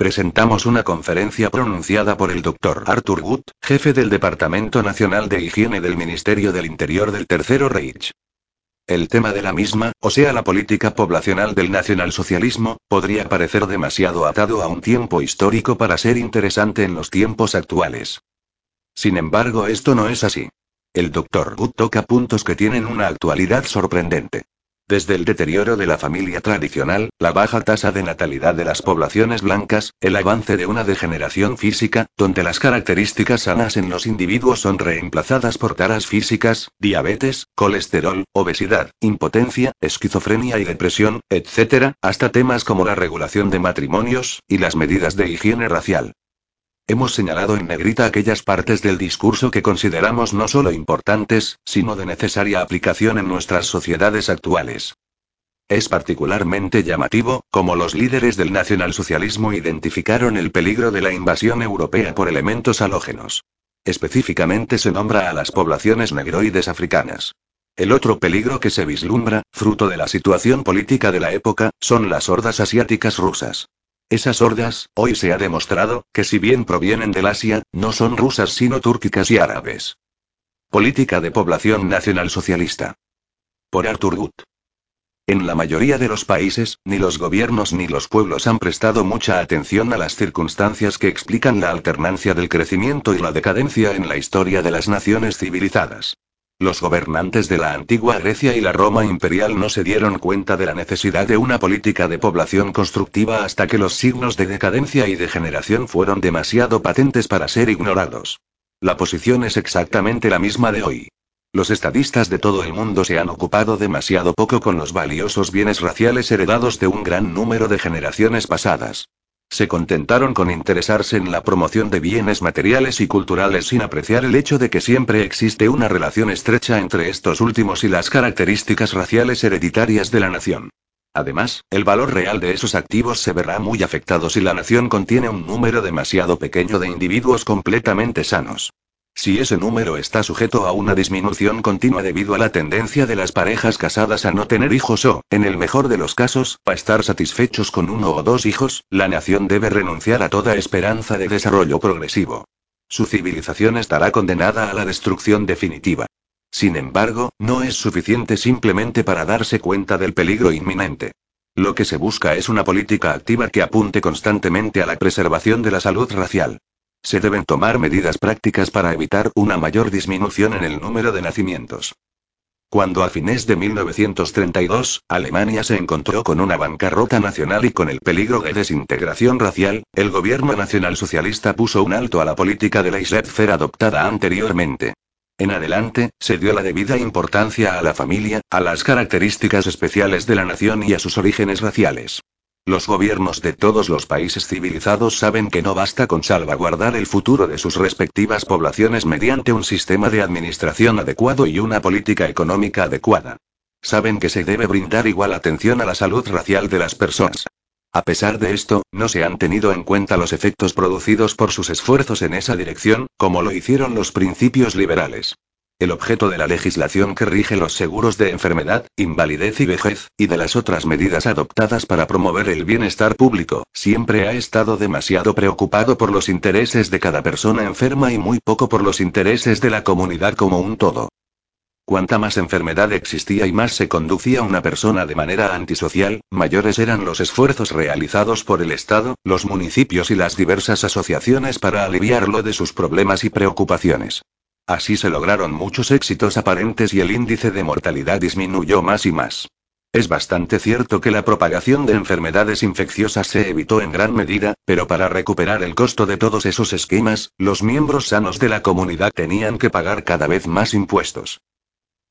presentamos una conferencia pronunciada por el Dr. Arthur Wood, jefe del Departamento Nacional de Higiene del Ministerio del Interior del Tercero Reich. El tema de la misma, o sea la política poblacional del nacionalsocialismo, podría parecer demasiado atado a un tiempo histórico para ser interesante en los tiempos actuales. Sin embargo, esto no es así. El Dr. Good toca puntos que tienen una actualidad sorprendente. Desde el deterioro de la familia tradicional, la baja tasa de natalidad de las poblaciones blancas, el avance de una degeneración física, donde las características sanas en los individuos son reemplazadas por taras físicas, diabetes, colesterol, obesidad, impotencia, esquizofrenia y depresión, etc., hasta temas como la regulación de matrimonios, y las medidas de higiene racial. Hemos señalado en negrita aquellas partes del discurso que consideramos no solo importantes, sino de necesaria aplicación en nuestras sociedades actuales. Es particularmente llamativo, como los líderes del nacionalsocialismo identificaron el peligro de la invasión europea por elementos halógenos. Específicamente se nombra a las poblaciones negroides africanas. El otro peligro que se vislumbra, fruto de la situación política de la época, son las hordas asiáticas rusas. Esas hordas, hoy se ha demostrado, que si bien provienen del Asia, no son rusas sino túrquicas y árabes. Política de población nacional socialista. Por Arthur Wood. En la mayoría de los países, ni los gobiernos ni los pueblos han prestado mucha atención a las circunstancias que explican la alternancia del crecimiento y la decadencia en la historia de las naciones civilizadas. Los gobernantes de la antigua Grecia y la Roma imperial no se dieron cuenta de la necesidad de una política de población constructiva hasta que los signos de decadencia y degeneración fueron demasiado patentes para ser ignorados. La posición es exactamente la misma de hoy. Los estadistas de todo el mundo se han ocupado demasiado poco con los valiosos bienes raciales heredados de un gran número de generaciones pasadas. Se contentaron con interesarse en la promoción de bienes materiales y culturales sin apreciar el hecho de que siempre existe una relación estrecha entre estos últimos y las características raciales hereditarias de la nación. Además, el valor real de esos activos se verá muy afectado si la nación contiene un número demasiado pequeño de individuos completamente sanos. Si ese número está sujeto a una disminución continua debido a la tendencia de las parejas casadas a no tener hijos o, en el mejor de los casos, a estar satisfechos con uno o dos hijos, la nación debe renunciar a toda esperanza de desarrollo progresivo. Su civilización estará condenada a la destrucción definitiva. Sin embargo, no es suficiente simplemente para darse cuenta del peligro inminente. Lo que se busca es una política activa que apunte constantemente a la preservación de la salud racial. Se deben tomar medidas prácticas para evitar una mayor disminución en el número de nacimientos. Cuando a fines de 1932, Alemania se encontró con una bancarrota nacional y con el peligro de desintegración racial, el gobierno nacionalsocialista puso un alto a la política de laissez-faire adoptada anteriormente. En adelante, se dio la debida importancia a la familia, a las características especiales de la nación y a sus orígenes raciales. Los gobiernos de todos los países civilizados saben que no basta con salvaguardar el futuro de sus respectivas poblaciones mediante un sistema de administración adecuado y una política económica adecuada. Saben que se debe brindar igual atención a la salud racial de las personas. A pesar de esto, no se han tenido en cuenta los efectos producidos por sus esfuerzos en esa dirección, como lo hicieron los principios liberales. El objeto de la legislación que rige los seguros de enfermedad, invalidez y vejez, y de las otras medidas adoptadas para promover el bienestar público, siempre ha estado demasiado preocupado por los intereses de cada persona enferma y muy poco por los intereses de la comunidad como un todo. Cuanta más enfermedad existía y más se conducía una persona de manera antisocial, mayores eran los esfuerzos realizados por el Estado, los municipios y las diversas asociaciones para aliviarlo de sus problemas y preocupaciones. Así se lograron muchos éxitos aparentes y el índice de mortalidad disminuyó más y más. Es bastante cierto que la propagación de enfermedades infecciosas se evitó en gran medida, pero para recuperar el costo de todos esos esquemas, los miembros sanos de la comunidad tenían que pagar cada vez más impuestos.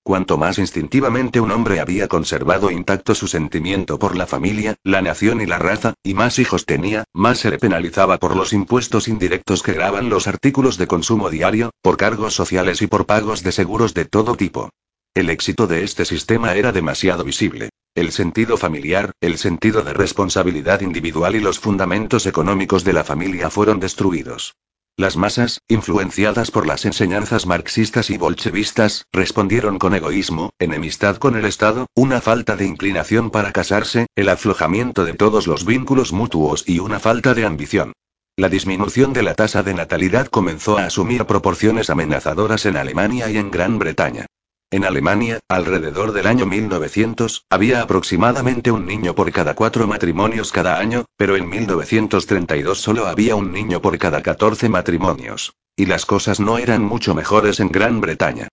Cuanto más instintivamente un hombre había conservado intacto su sentimiento por la familia, la nación y la raza, y más hijos tenía, más se le penalizaba por los impuestos indirectos que graban los artículos de consumo diario, por cargos sociales y por pagos de seguros de todo tipo. El éxito de este sistema era demasiado visible. El sentido familiar, el sentido de responsabilidad individual y los fundamentos económicos de la familia fueron destruidos. Las masas, influenciadas por las enseñanzas marxistas y bolchevistas, respondieron con egoísmo, enemistad con el Estado, una falta de inclinación para casarse, el aflojamiento de todos los vínculos mutuos y una falta de ambición. La disminución de la tasa de natalidad comenzó a asumir proporciones amenazadoras en Alemania y en Gran Bretaña. En Alemania, alrededor del año 1900, había aproximadamente un niño por cada cuatro matrimonios cada año, pero en 1932 solo había un niño por cada 14 matrimonios. Y las cosas no eran mucho mejores en Gran Bretaña.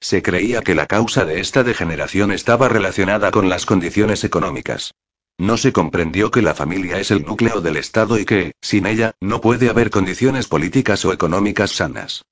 Se creía que la causa de esta degeneración estaba relacionada con las condiciones económicas. No se comprendió que la familia es el núcleo del Estado y que, sin ella, no puede haber condiciones políticas o económicas sanas.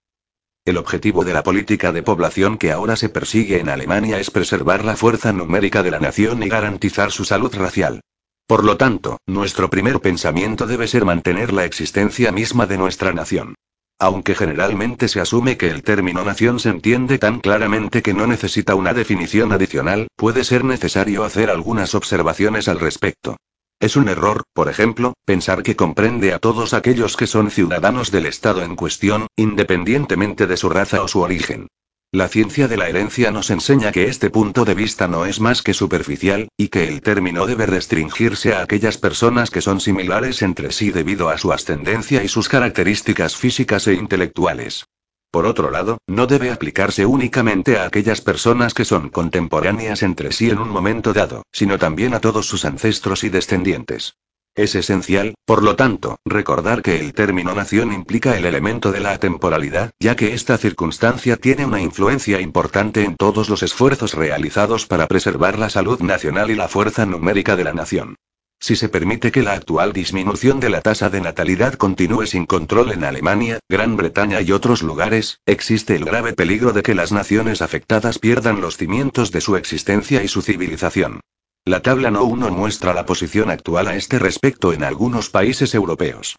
El objetivo de la política de población que ahora se persigue en Alemania es preservar la fuerza numérica de la nación y garantizar su salud racial. Por lo tanto, nuestro primer pensamiento debe ser mantener la existencia misma de nuestra nación. Aunque generalmente se asume que el término nación se entiende tan claramente que no necesita una definición adicional, puede ser necesario hacer algunas observaciones al respecto. Es un error, por ejemplo, pensar que comprende a todos aquellos que son ciudadanos del Estado en cuestión, independientemente de su raza o su origen. La ciencia de la herencia nos enseña que este punto de vista no es más que superficial, y que el término debe restringirse a aquellas personas que son similares entre sí debido a su ascendencia y sus características físicas e intelectuales. Por otro lado, no debe aplicarse únicamente a aquellas personas que son contemporáneas entre sí en un momento dado, sino también a todos sus ancestros y descendientes. Es esencial, por lo tanto, recordar que el término nación implica el elemento de la atemporalidad, ya que esta circunstancia tiene una influencia importante en todos los esfuerzos realizados para preservar la salud nacional y la fuerza numérica de la nación. Si se permite que la actual disminución de la tasa de natalidad continúe sin control en Alemania, Gran Bretaña y otros lugares, existe el grave peligro de que las naciones afectadas pierdan los cimientos de su existencia y su civilización. La tabla No 1 muestra la posición actual a este respecto en algunos países europeos.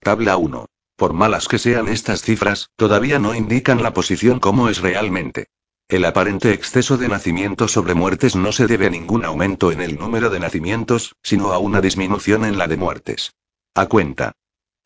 Tabla 1. Por malas que sean estas cifras, todavía no indican la posición como es realmente. El aparente exceso de nacimientos sobre muertes no se debe a ningún aumento en el número de nacimientos, sino a una disminución en la de muertes. A cuenta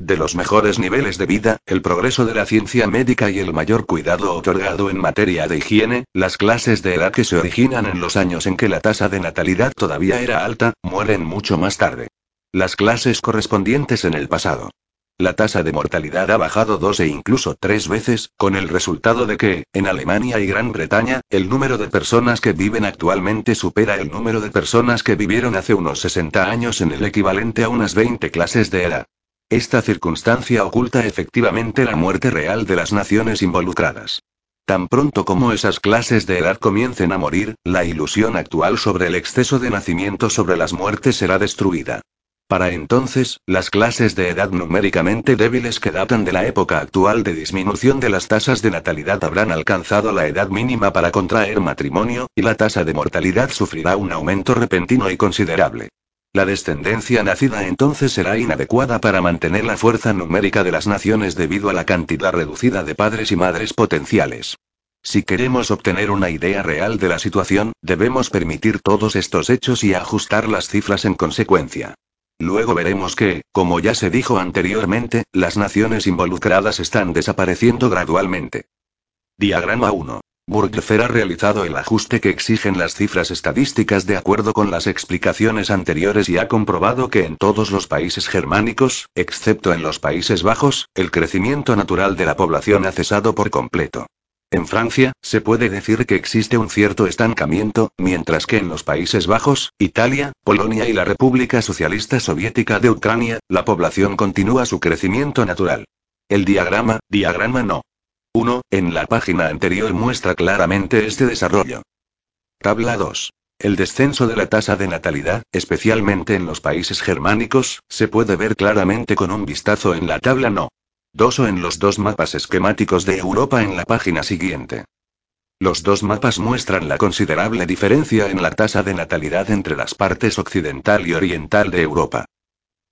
de los mejores niveles de vida, el progreso de la ciencia médica y el mayor cuidado otorgado en materia de higiene, las clases de edad que se originan en los años en que la tasa de natalidad todavía era alta, mueren mucho más tarde. Las clases correspondientes en el pasado. La tasa de mortalidad ha bajado dos e incluso tres veces, con el resultado de que, en Alemania y Gran Bretaña, el número de personas que viven actualmente supera el número de personas que vivieron hace unos 60 años en el equivalente a unas 20 clases de edad. Esta circunstancia oculta efectivamente la muerte real de las naciones involucradas. Tan pronto como esas clases de edad comiencen a morir, la ilusión actual sobre el exceso de nacimiento sobre las muertes será destruida. Para entonces, las clases de edad numéricamente débiles que datan de la época actual de disminución de las tasas de natalidad habrán alcanzado la edad mínima para contraer matrimonio, y la tasa de mortalidad sufrirá un aumento repentino y considerable. La descendencia nacida entonces será inadecuada para mantener la fuerza numérica de las naciones debido a la cantidad reducida de padres y madres potenciales. Si queremos obtener una idea real de la situación, debemos permitir todos estos hechos y ajustar las cifras en consecuencia. Luego veremos que, como ya se dijo anteriormente, las naciones involucradas están desapareciendo gradualmente. Diagrama 1. Burgfer ha realizado el ajuste que exigen las cifras estadísticas de acuerdo con las explicaciones anteriores y ha comprobado que en todos los países germánicos, excepto en los Países Bajos, el crecimiento natural de la población ha cesado por completo. En Francia, se puede decir que existe un cierto estancamiento, mientras que en los Países Bajos, Italia, Polonia y la República Socialista Soviética de Ucrania, la población continúa su crecimiento natural. El diagrama, diagrama no. 1, en la página anterior muestra claramente este desarrollo. Tabla 2. El descenso de la tasa de natalidad, especialmente en los países germánicos, se puede ver claramente con un vistazo en la tabla no. Dos o en los dos mapas esquemáticos de Europa en la página siguiente. Los dos mapas muestran la considerable diferencia en la tasa de natalidad entre las partes occidental y oriental de Europa.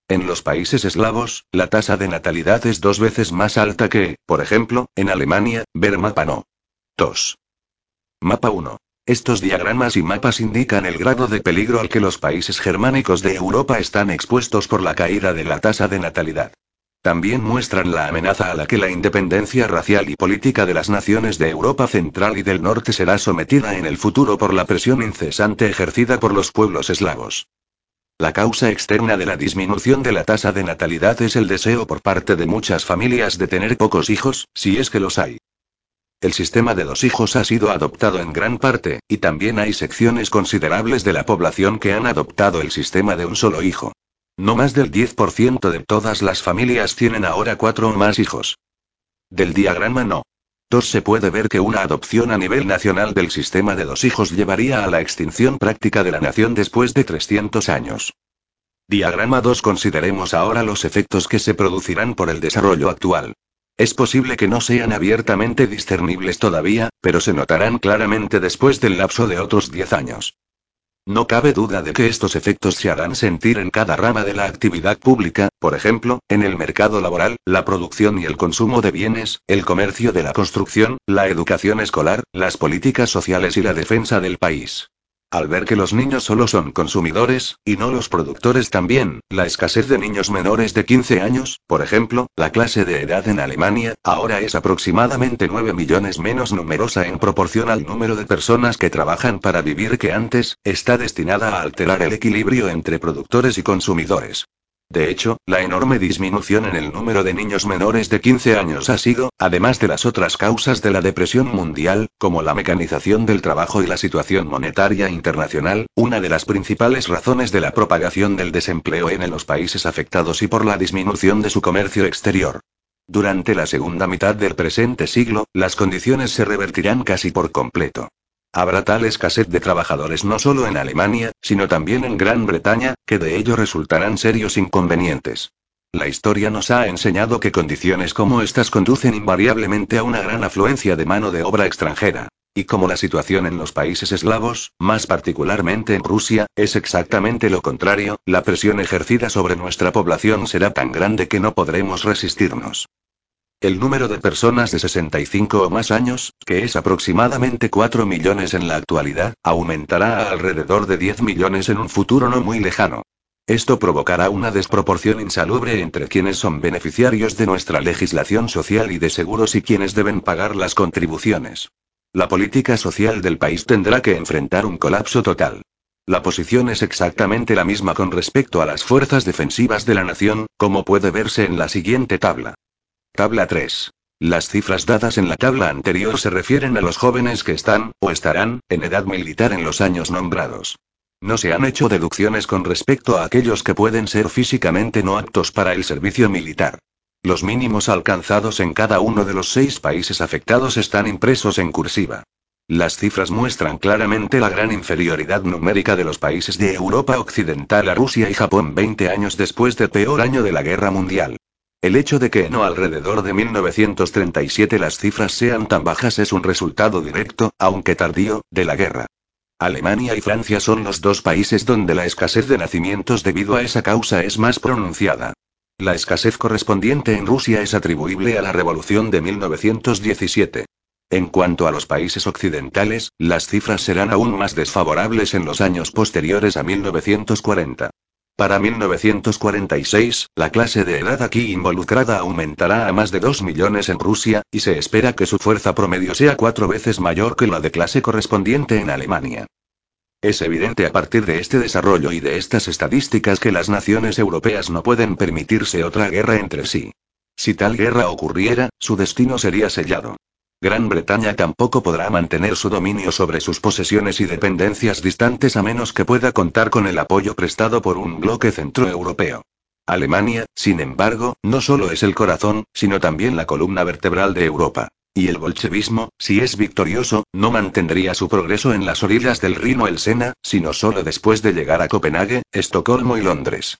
En los países eslavos, la tasa de natalidad es dos veces más alta que, por ejemplo, en Alemania, ver mapa no. 2. Mapa 1. Estos diagramas y mapas indican el grado de peligro al que los países germánicos de Europa están expuestos por la caída de la tasa de natalidad. También muestran la amenaza a la que la independencia racial y política de las naciones de Europa Central y del Norte será sometida en el futuro por la presión incesante ejercida por los pueblos eslavos. La causa externa de la disminución de la tasa de natalidad es el deseo por parte de muchas familias de tener pocos hijos, si es que los hay. El sistema de dos hijos ha sido adoptado en gran parte, y también hay secciones considerables de la población que han adoptado el sistema de un solo hijo. No más del 10% de todas las familias tienen ahora cuatro o más hijos. Del diagrama no. 2 se puede ver que una adopción a nivel nacional del sistema de dos hijos llevaría a la extinción práctica de la nación después de 300 años. Diagrama 2 Consideremos ahora los efectos que se producirán por el desarrollo actual. Es posible que no sean abiertamente discernibles todavía, pero se notarán claramente después del lapso de otros 10 años. No cabe duda de que estos efectos se harán sentir en cada rama de la actividad pública, por ejemplo, en el mercado laboral, la producción y el consumo de bienes, el comercio de la construcción, la educación escolar, las políticas sociales y la defensa del país. Al ver que los niños solo son consumidores, y no los productores también, la escasez de niños menores de 15 años, por ejemplo, la clase de edad en Alemania, ahora es aproximadamente 9 millones menos numerosa en proporción al número de personas que trabajan para vivir que antes, está destinada a alterar el equilibrio entre productores y consumidores. De hecho, la enorme disminución en el número de niños menores de 15 años ha sido, además de las otras causas de la depresión mundial, como la mecanización del trabajo y la situación monetaria internacional, una de las principales razones de la propagación del desempleo en los países afectados y por la disminución de su comercio exterior. Durante la segunda mitad del presente siglo, las condiciones se revertirán casi por completo. Habrá tal escasez de trabajadores no solo en Alemania, sino también en Gran Bretaña, que de ello resultarán serios inconvenientes. La historia nos ha enseñado que condiciones como estas conducen invariablemente a una gran afluencia de mano de obra extranjera. Y como la situación en los países eslavos, más particularmente en Rusia, es exactamente lo contrario, la presión ejercida sobre nuestra población será tan grande que no podremos resistirnos. El número de personas de 65 o más años, que es aproximadamente 4 millones en la actualidad, aumentará a alrededor de 10 millones en un futuro no muy lejano. Esto provocará una desproporción insalubre entre quienes son beneficiarios de nuestra legislación social y de seguros y quienes deben pagar las contribuciones. La política social del país tendrá que enfrentar un colapso total. La posición es exactamente la misma con respecto a las fuerzas defensivas de la nación, como puede verse en la siguiente tabla. Tabla 3. Las cifras dadas en la tabla anterior se refieren a los jóvenes que están, o estarán, en edad militar en los años nombrados. No se han hecho deducciones con respecto a aquellos que pueden ser físicamente no aptos para el servicio militar. Los mínimos alcanzados en cada uno de los seis países afectados están impresos en cursiva. Las cifras muestran claramente la gran inferioridad numérica de los países de Europa Occidental a Rusia y Japón 20 años después del peor año de la Guerra Mundial. El hecho de que no alrededor de 1937 las cifras sean tan bajas es un resultado directo, aunque tardío, de la guerra. Alemania y Francia son los dos países donde la escasez de nacimientos debido a esa causa es más pronunciada. La escasez correspondiente en Rusia es atribuible a la revolución de 1917. En cuanto a los países occidentales, las cifras serán aún más desfavorables en los años posteriores a 1940. Para 1946, la clase de edad aquí involucrada aumentará a más de 2 millones en Rusia, y se espera que su fuerza promedio sea cuatro veces mayor que la de clase correspondiente en Alemania. Es evidente a partir de este desarrollo y de estas estadísticas que las naciones europeas no pueden permitirse otra guerra entre sí. Si tal guerra ocurriera, su destino sería sellado. Gran Bretaña tampoco podrá mantener su dominio sobre sus posesiones y dependencias distantes a menos que pueda contar con el apoyo prestado por un bloque centroeuropeo. Alemania, sin embargo, no solo es el corazón, sino también la columna vertebral de Europa. Y el bolchevismo, si es victorioso, no mantendría su progreso en las orillas del Rino el Sena, sino solo después de llegar a Copenhague, Estocolmo y Londres.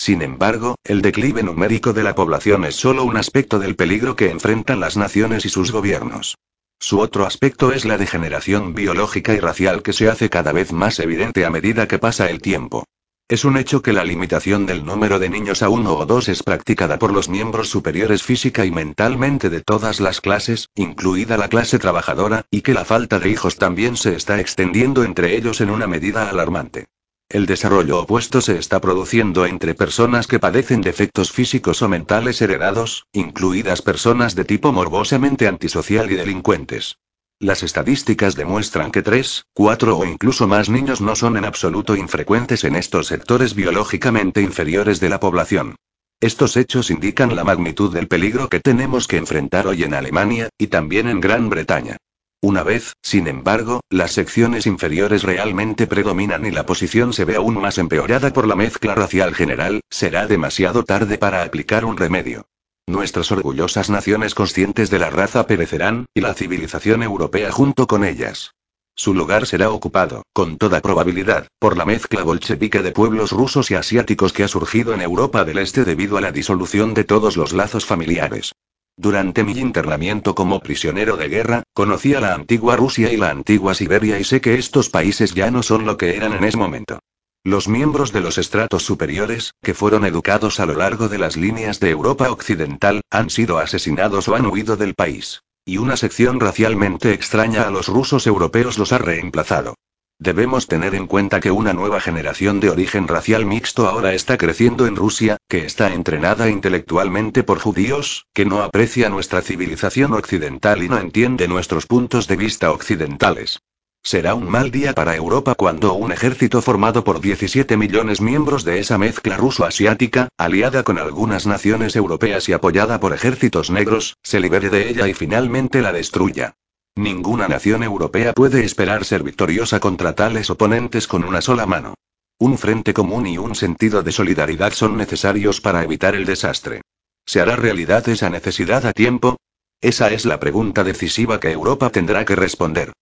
Sin embargo, el declive numérico de la población es solo un aspecto del peligro que enfrentan las naciones y sus gobiernos. Su otro aspecto es la degeneración biológica y racial que se hace cada vez más evidente a medida que pasa el tiempo. Es un hecho que la limitación del número de niños a uno o dos es practicada por los miembros superiores física y mentalmente de todas las clases, incluida la clase trabajadora, y que la falta de hijos también se está extendiendo entre ellos en una medida alarmante. El desarrollo opuesto se está produciendo entre personas que padecen defectos físicos o mentales heredados, incluidas personas de tipo morbosamente antisocial y delincuentes. Las estadísticas demuestran que tres, cuatro o incluso más niños no son en absoluto infrecuentes en estos sectores biológicamente inferiores de la población. Estos hechos indican la magnitud del peligro que tenemos que enfrentar hoy en Alemania, y también en Gran Bretaña. Una vez, sin embargo, las secciones inferiores realmente predominan y la posición se ve aún más empeorada por la mezcla racial general, será demasiado tarde para aplicar un remedio. Nuestras orgullosas naciones conscientes de la raza perecerán, y la civilización europea junto con ellas. Su lugar será ocupado, con toda probabilidad, por la mezcla bolchevique de pueblos rusos y asiáticos que ha surgido en Europa del Este debido a la disolución de todos los lazos familiares. Durante mi internamiento como prisionero de guerra, conocí a la antigua Rusia y la antigua Siberia y sé que estos países ya no son lo que eran en ese momento. Los miembros de los estratos superiores, que fueron educados a lo largo de las líneas de Europa Occidental, han sido asesinados o han huido del país. Y una sección racialmente extraña a los rusos europeos los ha reemplazado. Debemos tener en cuenta que una nueva generación de origen racial mixto ahora está creciendo en Rusia, que está entrenada intelectualmente por judíos, que no aprecia nuestra civilización occidental y no entiende nuestros puntos de vista occidentales. Será un mal día para Europa cuando un ejército formado por 17 millones miembros de esa mezcla ruso-asiática, aliada con algunas naciones europeas y apoyada por ejércitos negros, se libere de ella y finalmente la destruya. Ninguna nación europea puede esperar ser victoriosa contra tales oponentes con una sola mano. Un frente común y un sentido de solidaridad son necesarios para evitar el desastre. ¿Se hará realidad esa necesidad a tiempo? Esa es la pregunta decisiva que Europa tendrá que responder.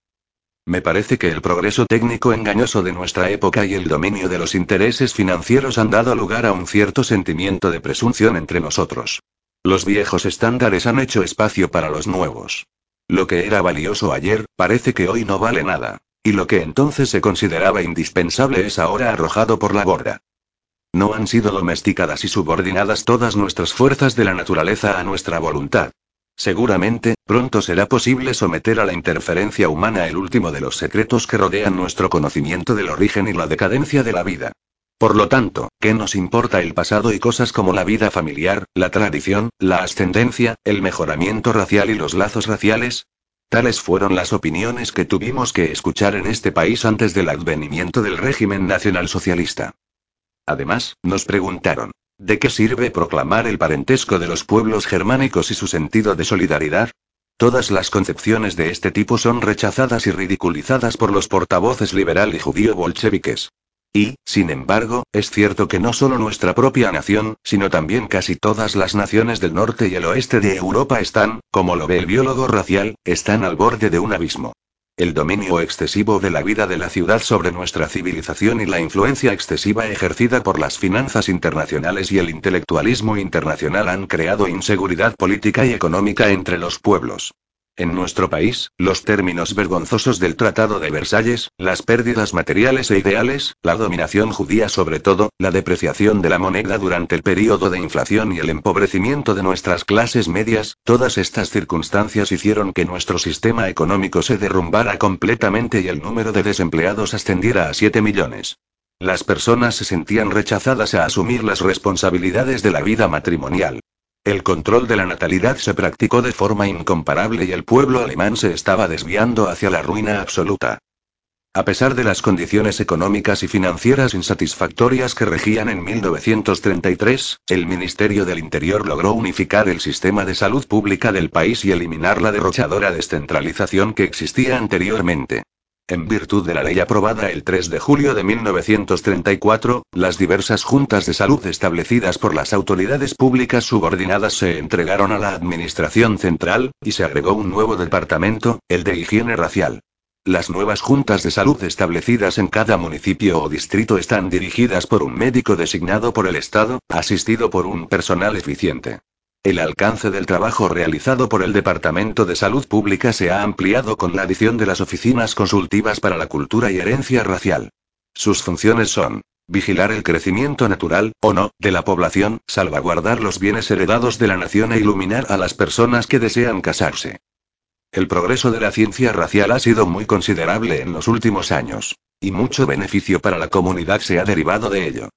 Me parece que el progreso técnico engañoso de nuestra época y el dominio de los intereses financieros han dado lugar a un cierto sentimiento de presunción entre nosotros. Los viejos estándares han hecho espacio para los nuevos. Lo que era valioso ayer, parece que hoy no vale nada. Y lo que entonces se consideraba indispensable es ahora arrojado por la borda. No han sido domesticadas y subordinadas todas nuestras fuerzas de la naturaleza a nuestra voluntad. Seguramente, pronto será posible someter a la interferencia humana el último de los secretos que rodean nuestro conocimiento del origen y la decadencia de la vida. Por lo tanto, ¿qué nos importa el pasado y cosas como la vida familiar, la tradición, la ascendencia, el mejoramiento racial y los lazos raciales? Tales fueron las opiniones que tuvimos que escuchar en este país antes del advenimiento del régimen nacionalsocialista. Además, nos preguntaron, ¿de qué sirve proclamar el parentesco de los pueblos germánicos y su sentido de solidaridad? Todas las concepciones de este tipo son rechazadas y ridiculizadas por los portavoces liberal y judío bolcheviques. Y, sin embargo, es cierto que no solo nuestra propia nación, sino también casi todas las naciones del norte y el oeste de Europa están, como lo ve el biólogo racial, están al borde de un abismo. El dominio excesivo de la vida de la ciudad sobre nuestra civilización y la influencia excesiva ejercida por las finanzas internacionales y el intelectualismo internacional han creado inseguridad política y económica entre los pueblos. En nuestro país, los términos vergonzosos del Tratado de Versalles, las pérdidas materiales e ideales, la dominación judía sobre todo, la depreciación de la moneda durante el periodo de inflación y el empobrecimiento de nuestras clases medias, todas estas circunstancias hicieron que nuestro sistema económico se derrumbara completamente y el número de desempleados ascendiera a 7 millones. Las personas se sentían rechazadas a asumir las responsabilidades de la vida matrimonial. El control de la natalidad se practicó de forma incomparable y el pueblo alemán se estaba desviando hacia la ruina absoluta. A pesar de las condiciones económicas y financieras insatisfactorias que regían en 1933, el Ministerio del Interior logró unificar el sistema de salud pública del país y eliminar la derrochadora descentralización que existía anteriormente. En virtud de la ley aprobada el 3 de julio de 1934, las diversas juntas de salud establecidas por las autoridades públicas subordinadas se entregaron a la Administración Central, y se agregó un nuevo departamento, el de higiene racial. Las nuevas juntas de salud establecidas en cada municipio o distrito están dirigidas por un médico designado por el Estado, asistido por un personal eficiente. El alcance del trabajo realizado por el Departamento de Salud Pública se ha ampliado con la adición de las oficinas consultivas para la cultura y herencia racial. Sus funciones son vigilar el crecimiento natural, o no, de la población, salvaguardar los bienes heredados de la nación e iluminar a las personas que desean casarse. El progreso de la ciencia racial ha sido muy considerable en los últimos años. Y mucho beneficio para la comunidad se ha derivado de ello.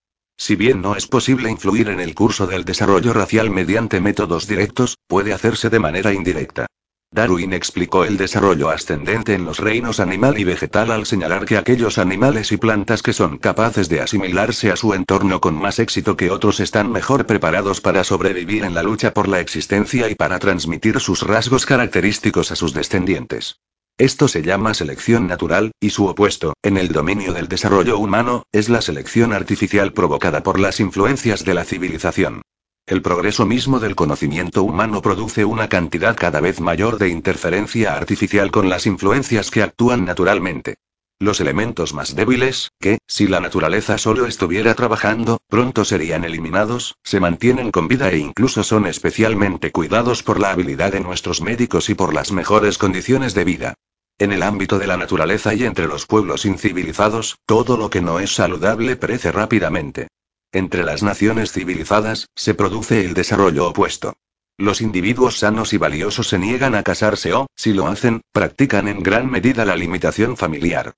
Si bien no es posible influir en el curso del desarrollo racial mediante métodos directos, puede hacerse de manera indirecta. Darwin explicó el desarrollo ascendente en los reinos animal y vegetal al señalar que aquellos animales y plantas que son capaces de asimilarse a su entorno con más éxito que otros están mejor preparados para sobrevivir en la lucha por la existencia y para transmitir sus rasgos característicos a sus descendientes. Esto se llama selección natural, y su opuesto, en el dominio del desarrollo humano, es la selección artificial provocada por las influencias de la civilización. El progreso mismo del conocimiento humano produce una cantidad cada vez mayor de interferencia artificial con las influencias que actúan naturalmente. Los elementos más débiles, que, si la naturaleza solo estuviera trabajando, pronto serían eliminados, se mantienen con vida e incluso son especialmente cuidados por la habilidad de nuestros médicos y por las mejores condiciones de vida. En el ámbito de la naturaleza y entre los pueblos incivilizados, todo lo que no es saludable perece rápidamente. Entre las naciones civilizadas, se produce el desarrollo opuesto. Los individuos sanos y valiosos se niegan a casarse o, si lo hacen, practican en gran medida la limitación familiar.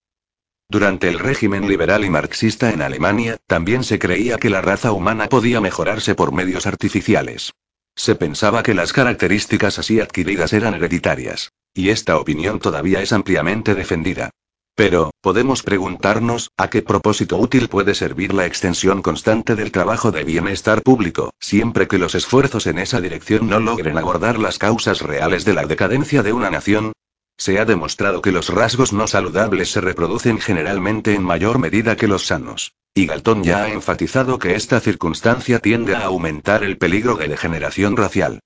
Durante el régimen liberal y marxista en Alemania, también se creía que la raza humana podía mejorarse por medios artificiales. Se pensaba que las características así adquiridas eran hereditarias. Y esta opinión todavía es ampliamente defendida. Pero, podemos preguntarnos, ¿a qué propósito útil puede servir la extensión constante del trabajo de bienestar público, siempre que los esfuerzos en esa dirección no logren abordar las causas reales de la decadencia de una nación? Se ha demostrado que los rasgos no saludables se reproducen generalmente en mayor medida que los sanos. Y Galton ya ha enfatizado que esta circunstancia tiende a aumentar el peligro de degeneración racial.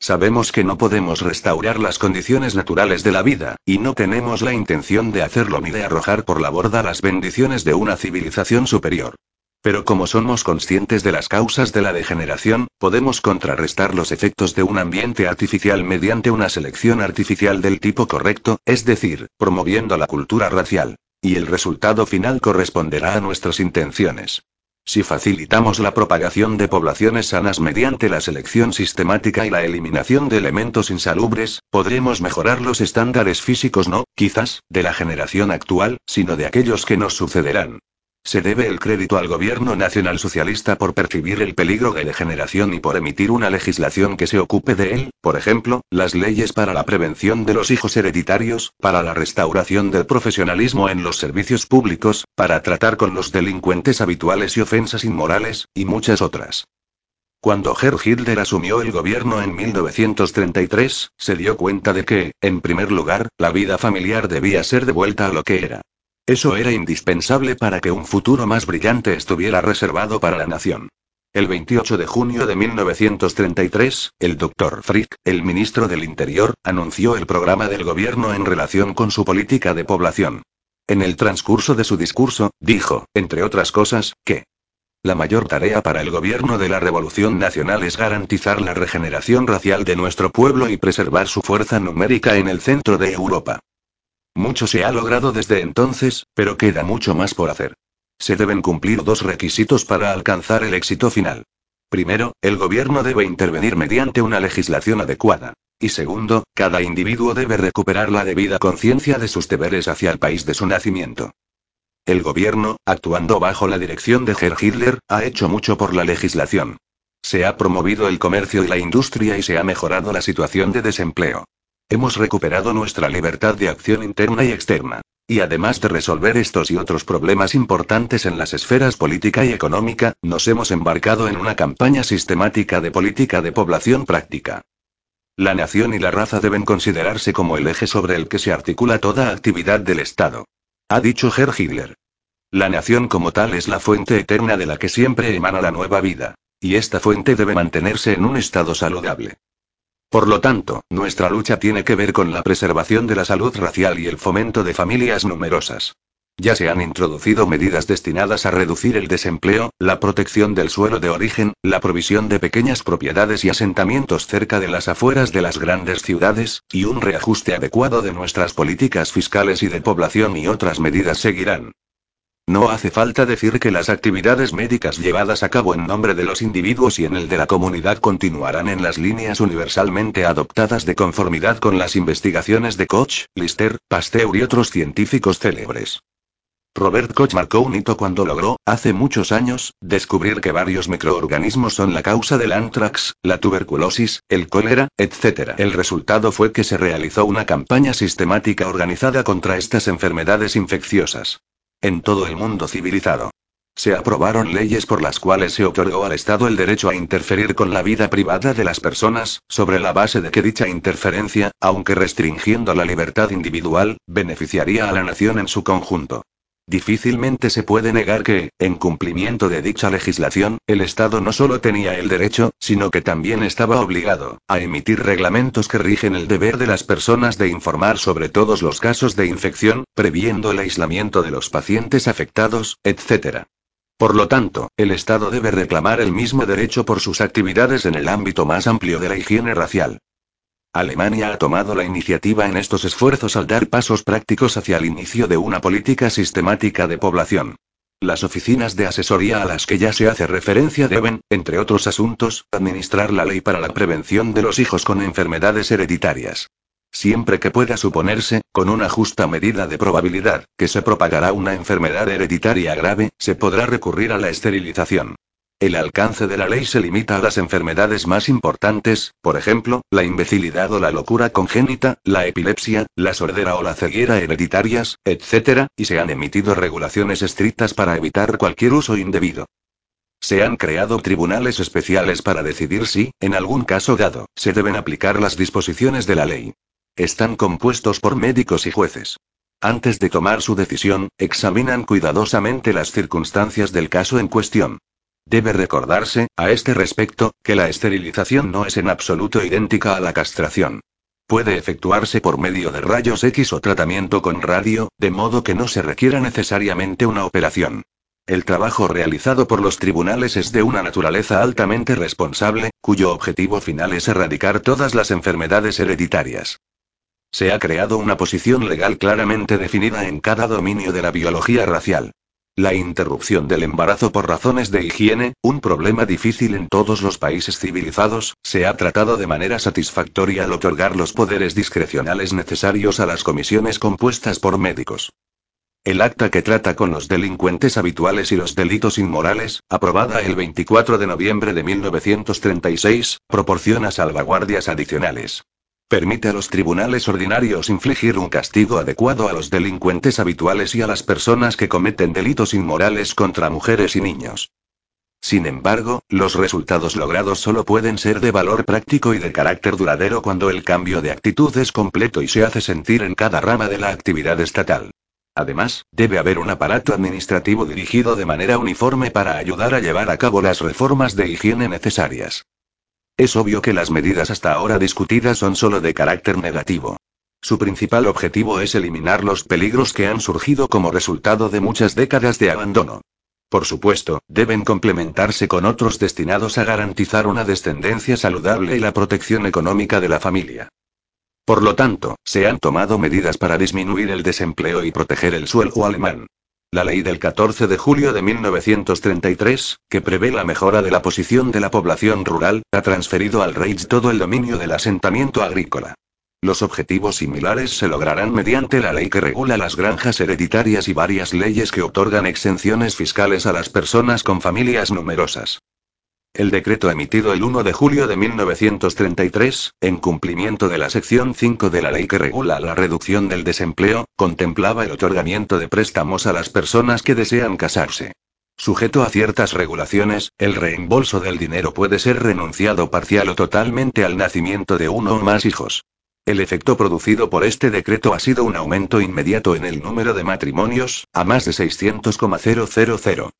Sabemos que no podemos restaurar las condiciones naturales de la vida, y no tenemos la intención de hacerlo ni de arrojar por la borda las bendiciones de una civilización superior. Pero como somos conscientes de las causas de la degeneración, podemos contrarrestar los efectos de un ambiente artificial mediante una selección artificial del tipo correcto, es decir, promoviendo la cultura racial. Y el resultado final corresponderá a nuestras intenciones. Si facilitamos la propagación de poblaciones sanas mediante la selección sistemática y la eliminación de elementos insalubres, podremos mejorar los estándares físicos no, quizás, de la generación actual, sino de aquellos que nos sucederán. Se debe el crédito al gobierno nacional socialista por percibir el peligro de degeneración y por emitir una legislación que se ocupe de él, por ejemplo, las leyes para la prevención de los hijos hereditarios, para la restauración del profesionalismo en los servicios públicos, para tratar con los delincuentes habituales y ofensas inmorales, y muchas otras. Cuando Herr Hitler asumió el gobierno en 1933, se dio cuenta de que, en primer lugar, la vida familiar debía ser devuelta a lo que era. Eso era indispensable para que un futuro más brillante estuviera reservado para la nación. El 28 de junio de 1933, el Dr. Frick, el ministro del Interior, anunció el programa del gobierno en relación con su política de población. En el transcurso de su discurso, dijo, entre otras cosas, que la mayor tarea para el gobierno de la Revolución Nacional es garantizar la regeneración racial de nuestro pueblo y preservar su fuerza numérica en el centro de Europa. Mucho se ha logrado desde entonces, pero queda mucho más por hacer. Se deben cumplir dos requisitos para alcanzar el éxito final. Primero, el gobierno debe intervenir mediante una legislación adecuada. Y segundo, cada individuo debe recuperar la debida conciencia de sus deberes hacia el país de su nacimiento. El gobierno, actuando bajo la dirección de Herr Hitler, ha hecho mucho por la legislación. Se ha promovido el comercio y la industria y se ha mejorado la situación de desempleo. Hemos recuperado nuestra libertad de acción interna y externa. Y además de resolver estos y otros problemas importantes en las esferas política y económica, nos hemos embarcado en una campaña sistemática de política de población práctica. La nación y la raza deben considerarse como el eje sobre el que se articula toda actividad del Estado. Ha dicho Herr Hitler. La nación como tal es la fuente eterna de la que siempre emana la nueva vida. Y esta fuente debe mantenerse en un estado saludable. Por lo tanto, nuestra lucha tiene que ver con la preservación de la salud racial y el fomento de familias numerosas. Ya se han introducido medidas destinadas a reducir el desempleo, la protección del suelo de origen, la provisión de pequeñas propiedades y asentamientos cerca de las afueras de las grandes ciudades, y un reajuste adecuado de nuestras políticas fiscales y de población y otras medidas seguirán. No hace falta decir que las actividades médicas llevadas a cabo en nombre de los individuos y en el de la comunidad continuarán en las líneas universalmente adoptadas de conformidad con las investigaciones de Koch, Lister, Pasteur y otros científicos célebres. Robert Koch marcó un hito cuando logró, hace muchos años, descubrir que varios microorganismos son la causa del anthrax, la tuberculosis, el cólera, etc. El resultado fue que se realizó una campaña sistemática organizada contra estas enfermedades infecciosas. En todo el mundo civilizado. Se aprobaron leyes por las cuales se otorgó al Estado el derecho a interferir con la vida privada de las personas, sobre la base de que dicha interferencia, aunque restringiendo la libertad individual, beneficiaría a la nación en su conjunto. Difícilmente se puede negar que, en cumplimiento de dicha legislación, el Estado no solo tenía el derecho, sino que también estaba obligado, a emitir reglamentos que rigen el deber de las personas de informar sobre todos los casos de infección, previendo el aislamiento de los pacientes afectados, etc. Por lo tanto, el Estado debe reclamar el mismo derecho por sus actividades en el ámbito más amplio de la higiene racial. Alemania ha tomado la iniciativa en estos esfuerzos al dar pasos prácticos hacia el inicio de una política sistemática de población. Las oficinas de asesoría a las que ya se hace referencia deben, entre otros asuntos, administrar la ley para la prevención de los hijos con enfermedades hereditarias. Siempre que pueda suponerse, con una justa medida de probabilidad, que se propagará una enfermedad hereditaria grave, se podrá recurrir a la esterilización. El alcance de la ley se limita a las enfermedades más importantes, por ejemplo, la imbecilidad o la locura congénita, la epilepsia, la sordera o la ceguera hereditarias, etc., y se han emitido regulaciones estrictas para evitar cualquier uso indebido. Se han creado tribunales especiales para decidir si, en algún caso dado, se deben aplicar las disposiciones de la ley. Están compuestos por médicos y jueces. Antes de tomar su decisión, examinan cuidadosamente las circunstancias del caso en cuestión. Debe recordarse, a este respecto, que la esterilización no es en absoluto idéntica a la castración. Puede efectuarse por medio de rayos X o tratamiento con radio, de modo que no se requiera necesariamente una operación. El trabajo realizado por los tribunales es de una naturaleza altamente responsable, cuyo objetivo final es erradicar todas las enfermedades hereditarias. Se ha creado una posición legal claramente definida en cada dominio de la biología racial. La interrupción del embarazo por razones de higiene, un problema difícil en todos los países civilizados, se ha tratado de manera satisfactoria al otorgar los poderes discrecionales necesarios a las comisiones compuestas por médicos. El acta que trata con los delincuentes habituales y los delitos inmorales, aprobada el 24 de noviembre de 1936, proporciona salvaguardias adicionales. Permite a los tribunales ordinarios infligir un castigo adecuado a los delincuentes habituales y a las personas que cometen delitos inmorales contra mujeres y niños. Sin embargo, los resultados logrados solo pueden ser de valor práctico y de carácter duradero cuando el cambio de actitud es completo y se hace sentir en cada rama de la actividad estatal. Además, debe haber un aparato administrativo dirigido de manera uniforme para ayudar a llevar a cabo las reformas de higiene necesarias. Es obvio que las medidas hasta ahora discutidas son solo de carácter negativo. Su principal objetivo es eliminar los peligros que han surgido como resultado de muchas décadas de abandono. Por supuesto, deben complementarse con otros destinados a garantizar una descendencia saludable y la protección económica de la familia. Por lo tanto, se han tomado medidas para disminuir el desempleo y proteger el suelo alemán. La ley del 14 de julio de 1933, que prevé la mejora de la posición de la población rural, ha transferido al Reich todo el dominio del asentamiento agrícola. Los objetivos similares se lograrán mediante la ley que regula las granjas hereditarias y varias leyes que otorgan exenciones fiscales a las personas con familias numerosas. El decreto emitido el 1 de julio de 1933, en cumplimiento de la sección 5 de la ley que regula la reducción del desempleo, contemplaba el otorgamiento de préstamos a las personas que desean casarse. Sujeto a ciertas regulaciones, el reembolso del dinero puede ser renunciado parcial o totalmente al nacimiento de uno o más hijos. El efecto producido por este decreto ha sido un aumento inmediato en el número de matrimonios, a más de 600,000.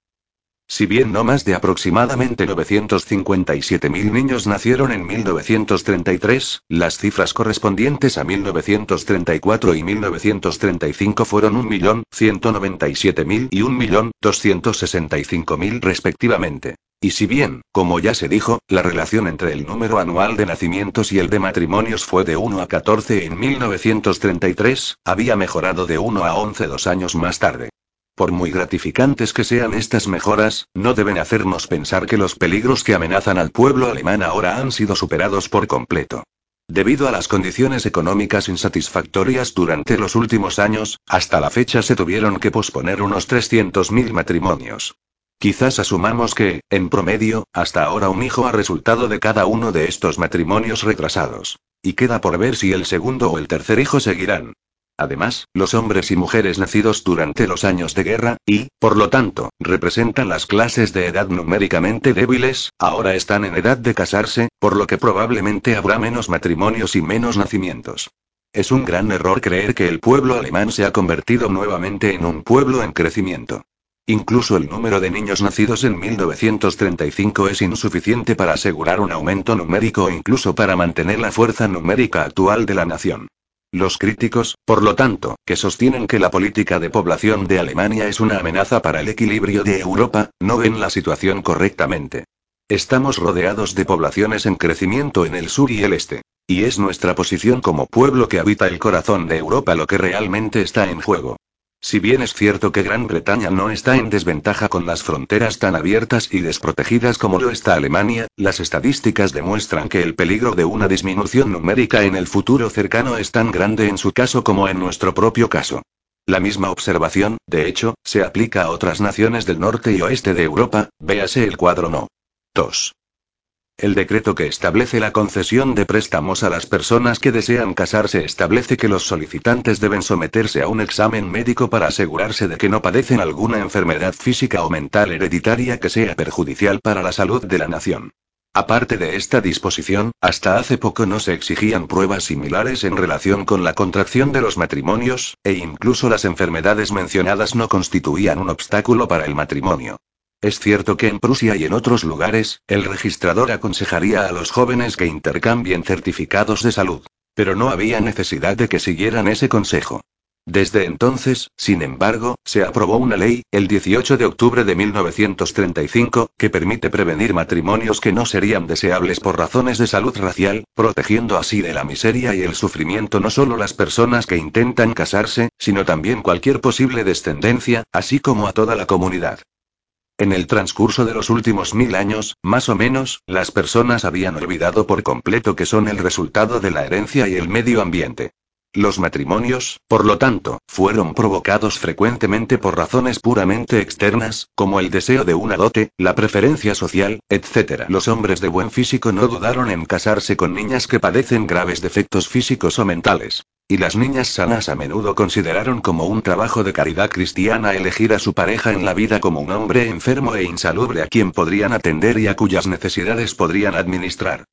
Si bien no más de aproximadamente 957.000 niños nacieron en 1933, las cifras correspondientes a 1934 y 1935 fueron 1.197.000 y 1.265.000 respectivamente. Y si bien, como ya se dijo, la relación entre el número anual de nacimientos y el de matrimonios fue de 1 a 14 en 1933, había mejorado de 1 a 11 dos años más tarde. Por muy gratificantes que sean estas mejoras, no deben hacernos pensar que los peligros que amenazan al pueblo alemán ahora han sido superados por completo. Debido a las condiciones económicas insatisfactorias durante los últimos años, hasta la fecha se tuvieron que posponer unos 300.000 matrimonios. Quizás asumamos que, en promedio, hasta ahora un hijo ha resultado de cada uno de estos matrimonios retrasados. Y queda por ver si el segundo o el tercer hijo seguirán. Además, los hombres y mujeres nacidos durante los años de guerra, y, por lo tanto, representan las clases de edad numéricamente débiles, ahora están en edad de casarse, por lo que probablemente habrá menos matrimonios y menos nacimientos. Es un gran error creer que el pueblo alemán se ha convertido nuevamente en un pueblo en crecimiento. Incluso el número de niños nacidos en 1935 es insuficiente para asegurar un aumento numérico o incluso para mantener la fuerza numérica actual de la nación. Los críticos, por lo tanto, que sostienen que la política de población de Alemania es una amenaza para el equilibrio de Europa, no ven la situación correctamente. Estamos rodeados de poblaciones en crecimiento en el sur y el este. Y es nuestra posición como pueblo que habita el corazón de Europa lo que realmente está en juego. Si bien es cierto que Gran Bretaña no está en desventaja con las fronteras tan abiertas y desprotegidas como lo está Alemania, las estadísticas demuestran que el peligro de una disminución numérica en el futuro cercano es tan grande en su caso como en nuestro propio caso. La misma observación, de hecho, se aplica a otras naciones del norte y oeste de Europa, véase el cuadro no. 2. El decreto que establece la concesión de préstamos a las personas que desean casarse establece que los solicitantes deben someterse a un examen médico para asegurarse de que no padecen alguna enfermedad física o mental hereditaria que sea perjudicial para la salud de la nación. Aparte de esta disposición, hasta hace poco no se exigían pruebas similares en relación con la contracción de los matrimonios, e incluso las enfermedades mencionadas no constituían un obstáculo para el matrimonio. Es cierto que en Prusia y en otros lugares, el registrador aconsejaría a los jóvenes que intercambien certificados de salud. Pero no había necesidad de que siguieran ese consejo. Desde entonces, sin embargo, se aprobó una ley, el 18 de octubre de 1935, que permite prevenir matrimonios que no serían deseables por razones de salud racial, protegiendo así de la miseria y el sufrimiento no solo las personas que intentan casarse, sino también cualquier posible descendencia, así como a toda la comunidad. En el transcurso de los últimos mil años, más o menos, las personas habían olvidado por completo que son el resultado de la herencia y el medio ambiente. Los matrimonios, por lo tanto, fueron provocados frecuentemente por razones puramente externas, como el deseo de una dote, la preferencia social, etc. Los hombres de buen físico no dudaron en casarse con niñas que padecen graves defectos físicos o mentales. Y las niñas sanas a menudo consideraron como un trabajo de caridad cristiana elegir a su pareja en la vida como un hombre enfermo e insalubre a quien podrían atender y a cuyas necesidades podrían administrar.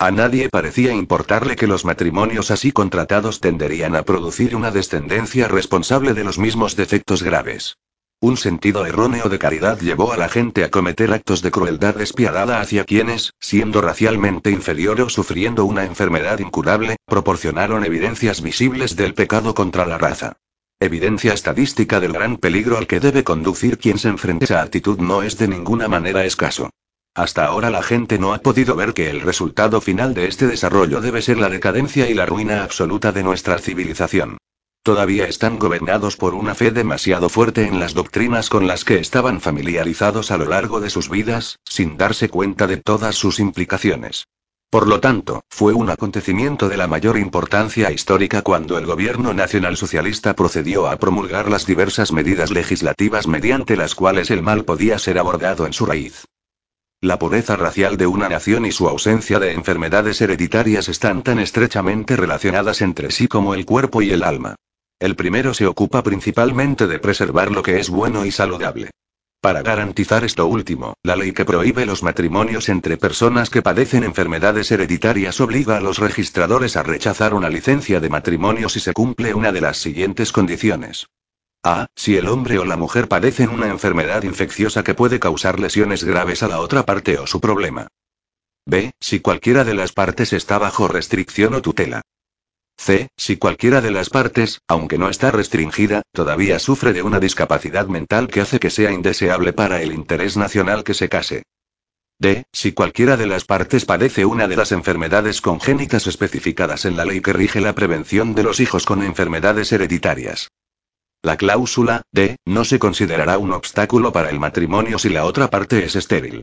A nadie parecía importarle que los matrimonios así contratados tenderían a producir una descendencia responsable de los mismos defectos graves. Un sentido erróneo de caridad llevó a la gente a cometer actos de crueldad despiadada hacia quienes, siendo racialmente inferior o sufriendo una enfermedad incurable, proporcionaron evidencias visibles del pecado contra la raza. Evidencia estadística del gran peligro al que debe conducir quien se enfrente a esa actitud no es de ninguna manera escaso. Hasta ahora la gente no ha podido ver que el resultado final de este desarrollo debe ser la decadencia y la ruina absoluta de nuestra civilización. Todavía están gobernados por una fe demasiado fuerte en las doctrinas con las que estaban familiarizados a lo largo de sus vidas, sin darse cuenta de todas sus implicaciones. Por lo tanto, fue un acontecimiento de la mayor importancia histórica cuando el gobierno nacionalsocialista procedió a promulgar las diversas medidas legislativas mediante las cuales el mal podía ser abordado en su raíz. La pureza racial de una nación y su ausencia de enfermedades hereditarias están tan estrechamente relacionadas entre sí como el cuerpo y el alma. El primero se ocupa principalmente de preservar lo que es bueno y saludable. Para garantizar esto último, la ley que prohíbe los matrimonios entre personas que padecen enfermedades hereditarias obliga a los registradores a rechazar una licencia de matrimonio si se cumple una de las siguientes condiciones. A. Si el hombre o la mujer padecen una enfermedad infecciosa que puede causar lesiones graves a la otra parte o su problema. B. Si cualquiera de las partes está bajo restricción o tutela. C. Si cualquiera de las partes, aunque no está restringida, todavía sufre de una discapacidad mental que hace que sea indeseable para el interés nacional que se case. D. Si cualquiera de las partes padece una de las enfermedades congénitas especificadas en la ley que rige la prevención de los hijos con enfermedades hereditarias. La cláusula D no se considerará un obstáculo para el matrimonio si la otra parte es estéril.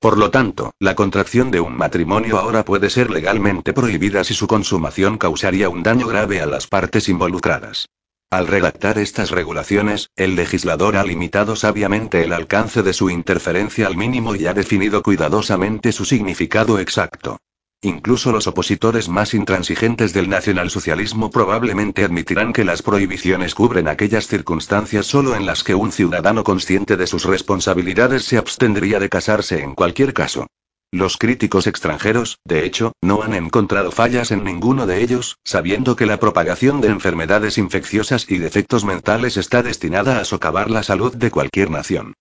Por lo tanto, la contracción de un matrimonio ahora puede ser legalmente prohibida si su consumación causaría un daño grave a las partes involucradas. Al redactar estas regulaciones, el legislador ha limitado sabiamente el alcance de su interferencia al mínimo y ha definido cuidadosamente su significado exacto. Incluso los opositores más intransigentes del nacionalsocialismo probablemente admitirán que las prohibiciones cubren aquellas circunstancias solo en las que un ciudadano consciente de sus responsabilidades se abstendría de casarse en cualquier caso. Los críticos extranjeros, de hecho, no han encontrado fallas en ninguno de ellos, sabiendo que la propagación de enfermedades infecciosas y defectos mentales está destinada a socavar la salud de cualquier nación.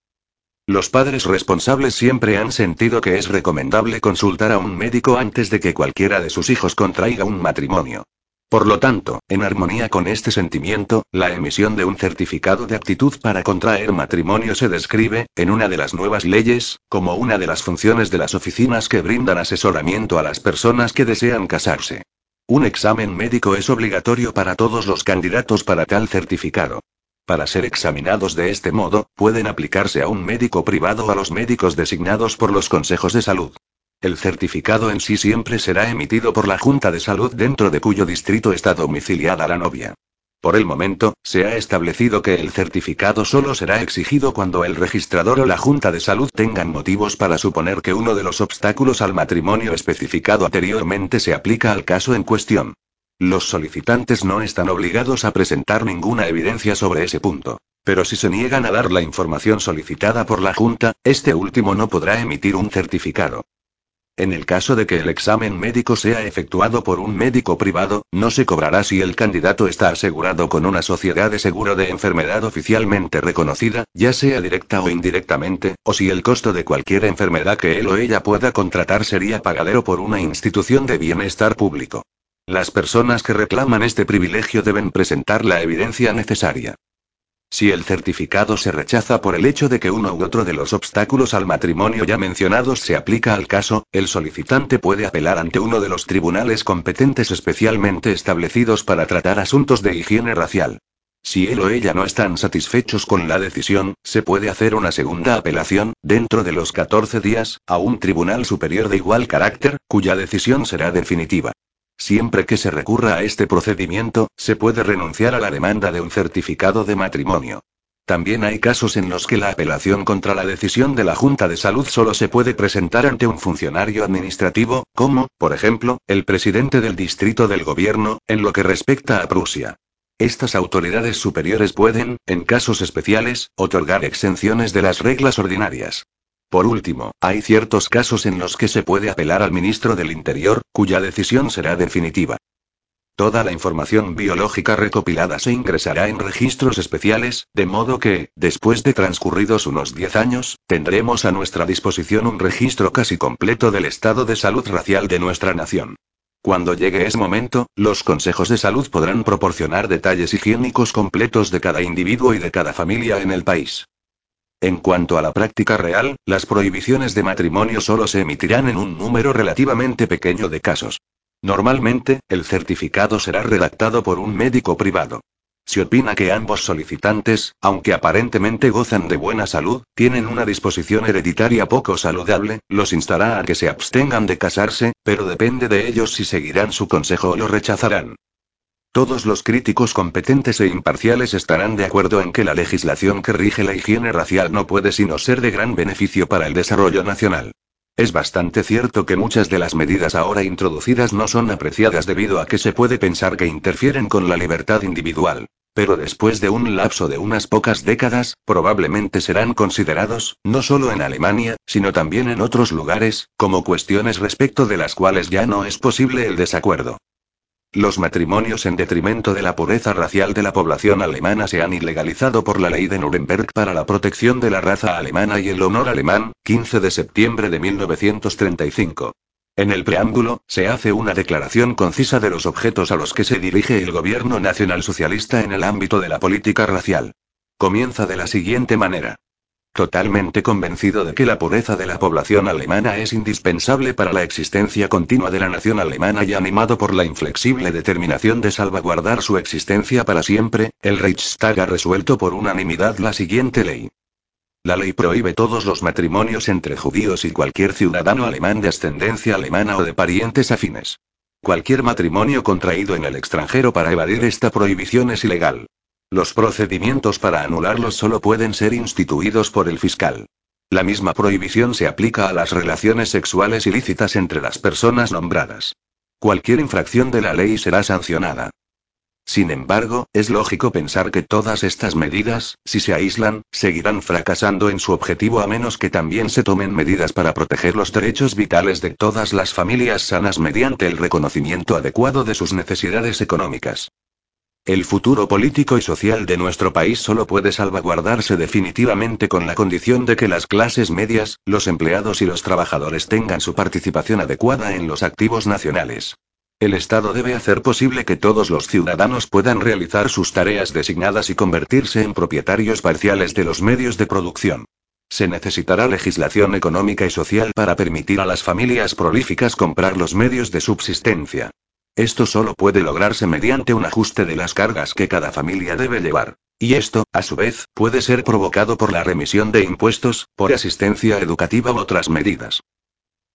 Los padres responsables siempre han sentido que es recomendable consultar a un médico antes de que cualquiera de sus hijos contraiga un matrimonio. Por lo tanto, en armonía con este sentimiento, la emisión de un certificado de aptitud para contraer matrimonio se describe, en una de las nuevas leyes, como una de las funciones de las oficinas que brindan asesoramiento a las personas que desean casarse. Un examen médico es obligatorio para todos los candidatos para tal certificado. Para ser examinados de este modo, pueden aplicarse a un médico privado o a los médicos designados por los consejos de salud. El certificado en sí siempre será emitido por la Junta de Salud dentro de cuyo distrito está domiciliada la novia. Por el momento, se ha establecido que el certificado solo será exigido cuando el registrador o la Junta de Salud tengan motivos para suponer que uno de los obstáculos al matrimonio especificado anteriormente se aplica al caso en cuestión. Los solicitantes no están obligados a presentar ninguna evidencia sobre ese punto. Pero si se niegan a dar la información solicitada por la Junta, este último no podrá emitir un certificado. En el caso de que el examen médico sea efectuado por un médico privado, no se cobrará si el candidato está asegurado con una sociedad de seguro de enfermedad oficialmente reconocida, ya sea directa o indirectamente, o si el costo de cualquier enfermedad que él o ella pueda contratar sería pagadero por una institución de bienestar público. Las personas que reclaman este privilegio deben presentar la evidencia necesaria. Si el certificado se rechaza por el hecho de que uno u otro de los obstáculos al matrimonio ya mencionados se aplica al caso, el solicitante puede apelar ante uno de los tribunales competentes especialmente establecidos para tratar asuntos de higiene racial. Si él o ella no están satisfechos con la decisión, se puede hacer una segunda apelación, dentro de los 14 días, a un tribunal superior de igual carácter, cuya decisión será definitiva. Siempre que se recurra a este procedimiento, se puede renunciar a la demanda de un certificado de matrimonio. También hay casos en los que la apelación contra la decisión de la Junta de Salud solo se puede presentar ante un funcionario administrativo, como, por ejemplo, el presidente del distrito del gobierno, en lo que respecta a Prusia. Estas autoridades superiores pueden, en casos especiales, otorgar exenciones de las reglas ordinarias. Por último, hay ciertos casos en los que se puede apelar al ministro del Interior, cuya decisión será definitiva. Toda la información biológica recopilada se ingresará en registros especiales, de modo que, después de transcurridos unos 10 años, tendremos a nuestra disposición un registro casi completo del estado de salud racial de nuestra nación. Cuando llegue ese momento, los consejos de salud podrán proporcionar detalles higiénicos completos de cada individuo y de cada familia en el país. En cuanto a la práctica real, las prohibiciones de matrimonio solo se emitirán en un número relativamente pequeño de casos. Normalmente, el certificado será redactado por un médico privado. Si opina que ambos solicitantes, aunque aparentemente gozan de buena salud, tienen una disposición hereditaria poco saludable, los instará a que se abstengan de casarse, pero depende de ellos si seguirán su consejo o lo rechazarán. Todos los críticos competentes e imparciales estarán de acuerdo en que la legislación que rige la higiene racial no puede sino ser de gran beneficio para el desarrollo nacional. Es bastante cierto que muchas de las medidas ahora introducidas no son apreciadas debido a que se puede pensar que interfieren con la libertad individual. Pero después de un lapso de unas pocas décadas, probablemente serán considerados, no solo en Alemania, sino también en otros lugares, como cuestiones respecto de las cuales ya no es posible el desacuerdo. Los matrimonios en detrimento de la pureza racial de la población alemana se han ilegalizado por la ley de Nuremberg para la protección de la raza alemana y el honor alemán, 15 de septiembre de 1935. En el preámbulo, se hace una declaración concisa de los objetos a los que se dirige el gobierno nacionalsocialista en el ámbito de la política racial. Comienza de la siguiente manera. Totalmente convencido de que la pureza de la población alemana es indispensable para la existencia continua de la nación alemana y animado por la inflexible determinación de salvaguardar su existencia para siempre, el Reichstag ha resuelto por unanimidad la siguiente ley. La ley prohíbe todos los matrimonios entre judíos y cualquier ciudadano alemán de ascendencia alemana o de parientes afines. Cualquier matrimonio contraído en el extranjero para evadir esta prohibición es ilegal. Los procedimientos para anularlos solo pueden ser instituidos por el fiscal. La misma prohibición se aplica a las relaciones sexuales ilícitas entre las personas nombradas. Cualquier infracción de la ley será sancionada. Sin embargo, es lógico pensar que todas estas medidas, si se aíslan, seguirán fracasando en su objetivo a menos que también se tomen medidas para proteger los derechos vitales de todas las familias sanas mediante el reconocimiento adecuado de sus necesidades económicas. El futuro político y social de nuestro país solo puede salvaguardarse definitivamente con la condición de que las clases medias, los empleados y los trabajadores tengan su participación adecuada en los activos nacionales. El Estado debe hacer posible que todos los ciudadanos puedan realizar sus tareas designadas y convertirse en propietarios parciales de los medios de producción. Se necesitará legislación económica y social para permitir a las familias prolíficas comprar los medios de subsistencia. Esto solo puede lograrse mediante un ajuste de las cargas que cada familia debe llevar. Y esto, a su vez, puede ser provocado por la remisión de impuestos, por asistencia educativa u otras medidas.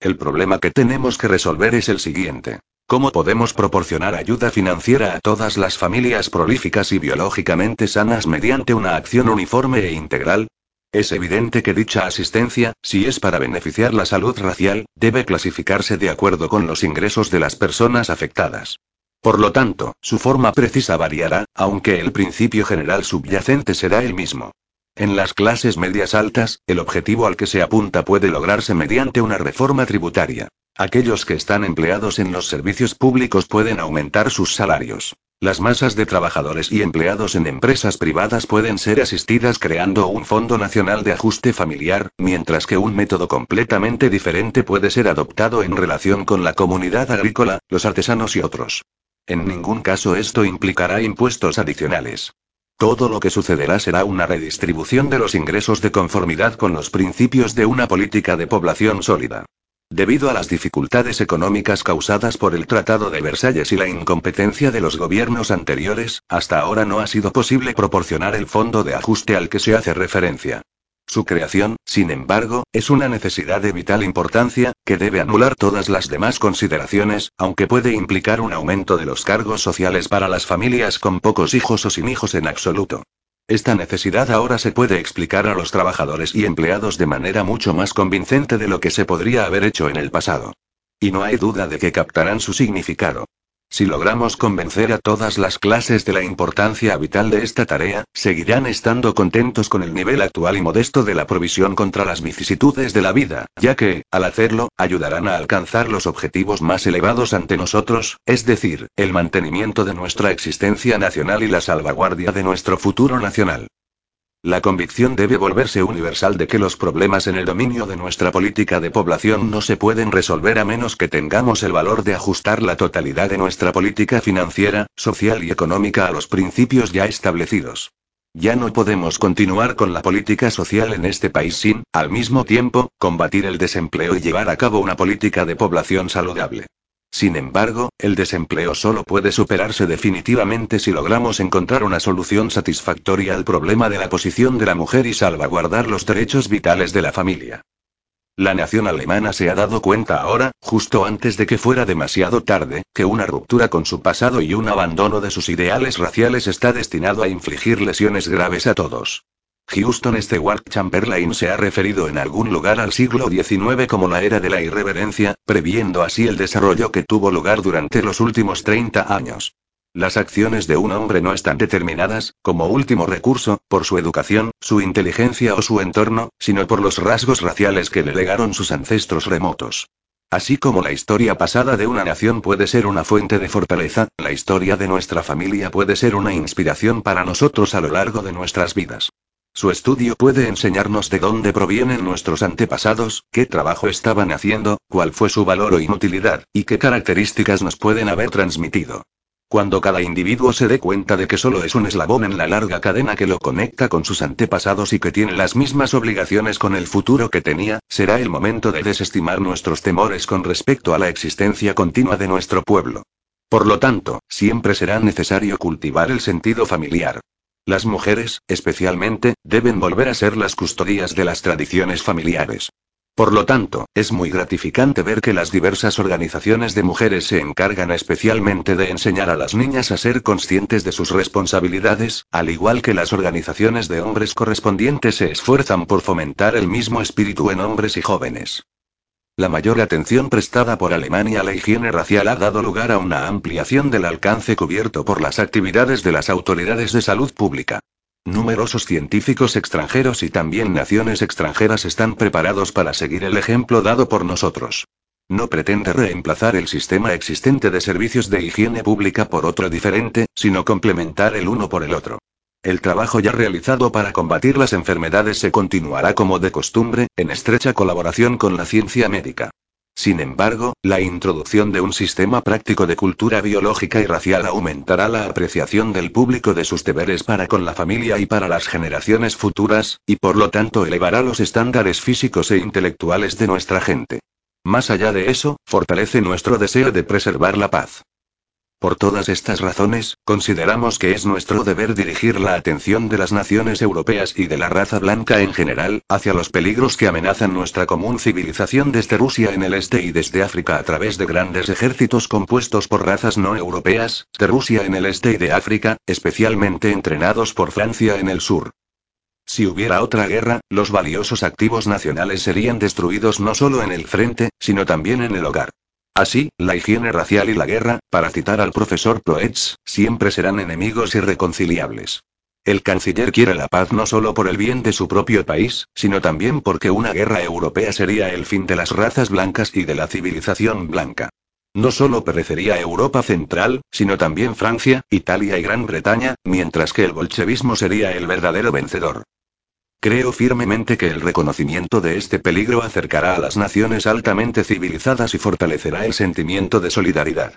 El problema que tenemos que resolver es el siguiente. ¿Cómo podemos proporcionar ayuda financiera a todas las familias prolíficas y biológicamente sanas mediante una acción uniforme e integral? Es evidente que dicha asistencia, si es para beneficiar la salud racial, debe clasificarse de acuerdo con los ingresos de las personas afectadas. Por lo tanto, su forma precisa variará, aunque el principio general subyacente será el mismo. En las clases medias altas, el objetivo al que se apunta puede lograrse mediante una reforma tributaria. Aquellos que están empleados en los servicios públicos pueden aumentar sus salarios. Las masas de trabajadores y empleados en empresas privadas pueden ser asistidas creando un Fondo Nacional de Ajuste Familiar, mientras que un método completamente diferente puede ser adoptado en relación con la comunidad agrícola, los artesanos y otros. En ningún caso esto implicará impuestos adicionales. Todo lo que sucederá será una redistribución de los ingresos de conformidad con los principios de una política de población sólida. Debido a las dificultades económicas causadas por el Tratado de Versalles y la incompetencia de los gobiernos anteriores, hasta ahora no ha sido posible proporcionar el fondo de ajuste al que se hace referencia. Su creación, sin embargo, es una necesidad de vital importancia, que debe anular todas las demás consideraciones, aunque puede implicar un aumento de los cargos sociales para las familias con pocos hijos o sin hijos en absoluto. Esta necesidad ahora se puede explicar a los trabajadores y empleados de manera mucho más convincente de lo que se podría haber hecho en el pasado. Y no hay duda de que captarán su significado. Si logramos convencer a todas las clases de la importancia vital de esta tarea, seguirán estando contentos con el nivel actual y modesto de la provisión contra las vicisitudes de la vida, ya que, al hacerlo, ayudarán a alcanzar los objetivos más elevados ante nosotros, es decir, el mantenimiento de nuestra existencia nacional y la salvaguardia de nuestro futuro nacional. La convicción debe volverse universal de que los problemas en el dominio de nuestra política de población no se pueden resolver a menos que tengamos el valor de ajustar la totalidad de nuestra política financiera, social y económica a los principios ya establecidos. Ya no podemos continuar con la política social en este país sin, al mismo tiempo, combatir el desempleo y llevar a cabo una política de población saludable. Sin embargo, el desempleo solo puede superarse definitivamente si logramos encontrar una solución satisfactoria al problema de la posición de la mujer y salvaguardar los derechos vitales de la familia. La nación alemana se ha dado cuenta ahora, justo antes de que fuera demasiado tarde, que una ruptura con su pasado y un abandono de sus ideales raciales está destinado a infligir lesiones graves a todos. Houston Stewart Chamberlain se ha referido en algún lugar al siglo XIX como la era de la irreverencia, previendo así el desarrollo que tuvo lugar durante los últimos 30 años. Las acciones de un hombre no están determinadas, como último recurso, por su educación, su inteligencia o su entorno, sino por los rasgos raciales que le legaron sus ancestros remotos. Así como la historia pasada de una nación puede ser una fuente de fortaleza, la historia de nuestra familia puede ser una inspiración para nosotros a lo largo de nuestras vidas. Su estudio puede enseñarnos de dónde provienen nuestros antepasados, qué trabajo estaban haciendo, cuál fue su valor o inutilidad, y qué características nos pueden haber transmitido. Cuando cada individuo se dé cuenta de que solo es un eslabón en la larga cadena que lo conecta con sus antepasados y que tiene las mismas obligaciones con el futuro que tenía, será el momento de desestimar nuestros temores con respecto a la existencia continua de nuestro pueblo. Por lo tanto, siempre será necesario cultivar el sentido familiar. Las mujeres, especialmente, deben volver a ser las custodias de las tradiciones familiares. Por lo tanto, es muy gratificante ver que las diversas organizaciones de mujeres se encargan especialmente de enseñar a las niñas a ser conscientes de sus responsabilidades, al igual que las organizaciones de hombres correspondientes se esfuerzan por fomentar el mismo espíritu en hombres y jóvenes. La mayor atención prestada por Alemania a la higiene racial ha dado lugar a una ampliación del alcance cubierto por las actividades de las autoridades de salud pública. Numerosos científicos extranjeros y también naciones extranjeras están preparados para seguir el ejemplo dado por nosotros. No pretende reemplazar el sistema existente de servicios de higiene pública por otro diferente, sino complementar el uno por el otro. El trabajo ya realizado para combatir las enfermedades se continuará como de costumbre, en estrecha colaboración con la ciencia médica. Sin embargo, la introducción de un sistema práctico de cultura biológica y racial aumentará la apreciación del público de sus deberes para con la familia y para las generaciones futuras, y por lo tanto elevará los estándares físicos e intelectuales de nuestra gente. Más allá de eso, fortalece nuestro deseo de preservar la paz. Por todas estas razones, consideramos que es nuestro deber dirigir la atención de las naciones europeas y de la raza blanca en general, hacia los peligros que amenazan nuestra común civilización desde Rusia en el este y desde África a través de grandes ejércitos compuestos por razas no europeas, de Rusia en el este y de África, especialmente entrenados por Francia en el sur. Si hubiera otra guerra, los valiosos activos nacionales serían destruidos no solo en el frente, sino también en el hogar. Así, la higiene racial y la guerra, para citar al profesor Proetz, siempre serán enemigos irreconciliables. El canciller quiere la paz no solo por el bien de su propio país, sino también porque una guerra europea sería el fin de las razas blancas y de la civilización blanca. No solo perecería Europa Central, sino también Francia, Italia y Gran Bretaña, mientras que el bolchevismo sería el verdadero vencedor. Creo firmemente que el reconocimiento de este peligro acercará a las naciones altamente civilizadas y fortalecerá el sentimiento de solidaridad.